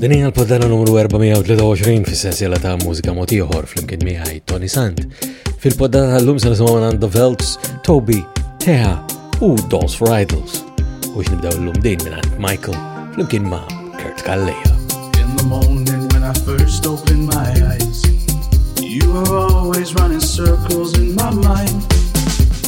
Din hija l-poddana numru 423 fis-sensiela ta' mużika mod ieħor flimkien miegħi Tony Sant. Fil-poddana tal-lum se nisimgħu minn The Velts, Toby, Teha u Dolls for Idols. U x'nibdew l-lum din minn Michael flimkien ma' Kurt Kalleja. In the morning when I first opened my eyes You were always running circles in my mind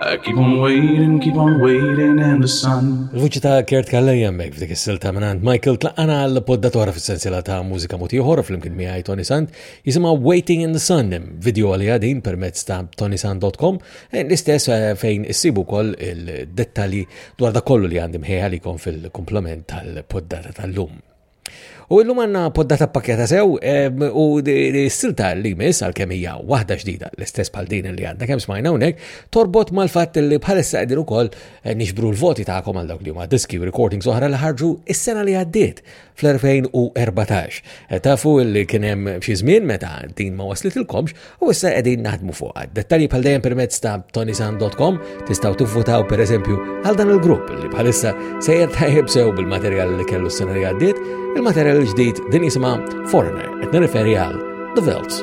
I keep on waiting, keep on waiting in the sun. Il-vuċi ta' Kert Kallej jemmek f'dik is-silta minn Michael tlaqana għal podda toħra fis-sensiela ta' mużika moti oħor fl-imkien miegħi Tony Sand jisimha Waiting in the Sun video għal għadin permezz ta' tonysand.com eh, l-istess eh, fejn issibu wkoll il-dettalji dwar da kollu li għandim ħejja li fil-komplement tal-poddata tal-lum. U illum għanna poddata pakjata sew u s-silta li mis għal kemija wahda ġdida l-istess pal din li għadda kem smajna unek torbot mal fat li bħalissa għedin ukoll eh, nixbru l-voti ta'kom għal dawk li huma diski u recordings oħra li ħarġu is-sena li għaddiet fl-2014. Eh, tafu li kien hemm xi żmien meta din ma waslittilkomx U issa qegħdin naħdmu fuqha. Dettalji bħal dejjem permezz ta' tonisan.com tistgħu tivvutaw pereżempju għal dan il-grupp li bħalissa sejjer tajjeb sew bil-materjal li kellu s-sena li għaddiet, il-materjal il-ġdid din jisimha Foreigner, qed nirreferi għal The Velts.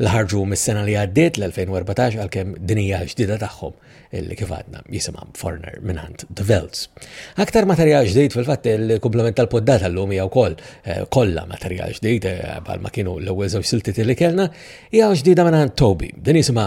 li ħarġu mis-sena li għaddiet l-2014 għalkemm din hija ġdida tagħhom li kif għadna jisimha Foreigner minant The Velts. Aktar materjal ġdid fil-fatt il-komplement tal-poddata llum hija wkoll eh, kollha materjal ġdid eh, bħal ma kienu l-ewwel żewġ siltiet li kellna hija ġdida minant Toby. Din jisimha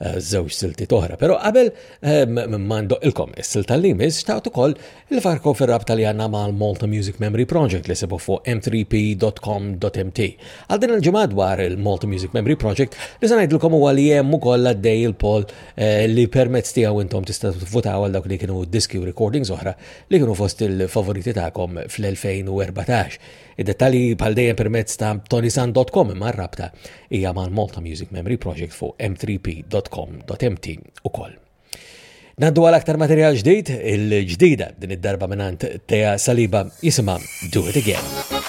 żewġ siltiet oħra, però qabel mandoq ilkom is-silta li miss xtaqt ukoll il-farko fir-rabta li għandna mal-Malta Music Memory Project li sibu fuq m3p.com.mt. Għal din il-ġimgħa dwar il-Malta Music Memory Project li se ngħidilkom huwa li hemm ukoll għaddej il-poll eh, li permezz tiegħu intom tista' tivvutaw għal dawk li kienu diski u recordings oħra li kienu fost il-favoriti tagħkom fl-2014. Id-dettalji bħal dejjem permezz ta' tonisan.com imma rabta hija mal-Malta Music Memory Project fuq m3p.com.mt ukoll. Naddu għal aktar materjal ġdid, il-ġdida din id-darba minant Teja Saliba jisima Do It Again.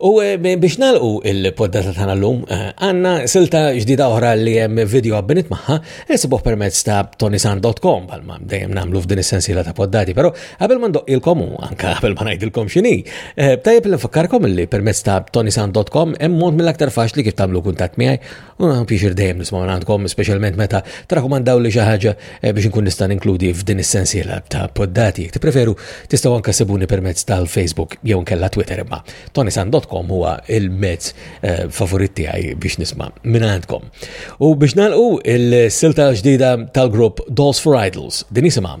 U eh, biex nalqu il-poddata tagħna llum, eh, għandna silta ġdida oħra li hemm video għabbinit magħha, isibuh permezz ta' tonisan.com bħalma dejjem nagħmlu f'din is-sensiela ta' poddati, però qabel ma ndoqqilkom u anke qabel ma ngħidilkom x'inhi, eh, tajjeb li nfakkarkom li permezz ta' tonisan.com hemm mod mill-aktar faċli kif tagħmlu kuntatt miegħi U għan pixir dejjem nisma' għandkom, specialment meta trakomandaw li xi ħaġa eh, biex nkun nista' inkludi f'din is-sensiela ta' poddati. Jekk tippreferu tistgħu anke sebuni permezz tal-Facebook jew nkella Twitter imma tonisan.com huwa il-mezz eh, favorit tiegħi biex nisma' minn għandkom. U biex nalqu il-silta ġdida tal-grupp Dolls for Idols, din isimha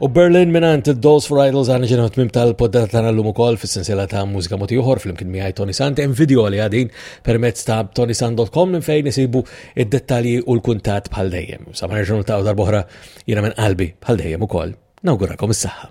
U Berlin minant Dolls for Idols għana ġena tmim tal-poddata tana l-lum ukoll fis-sensiela ta' mużika moti uħor fl-imkien miħaj Tony Sant hemm video li għadin permezz ta' tonysant.com minn fejn isibu id-dettalji u l-kuntat bħal dejjem. Sa ma nerġgħu ta' darbohra Jiena minn qalbi, bħal dejjem ukoll, nawguralkom is-saħħa.